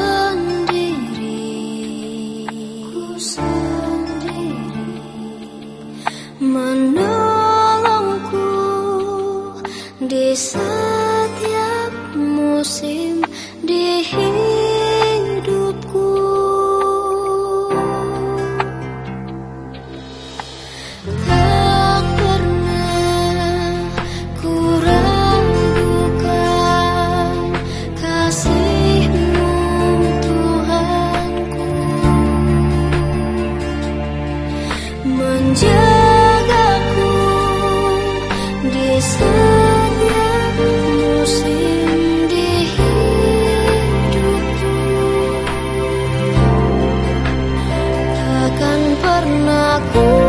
sendiri sendiri menolongku di setiap musim dihi Sisanya musim di hidupku Takkan pernah ku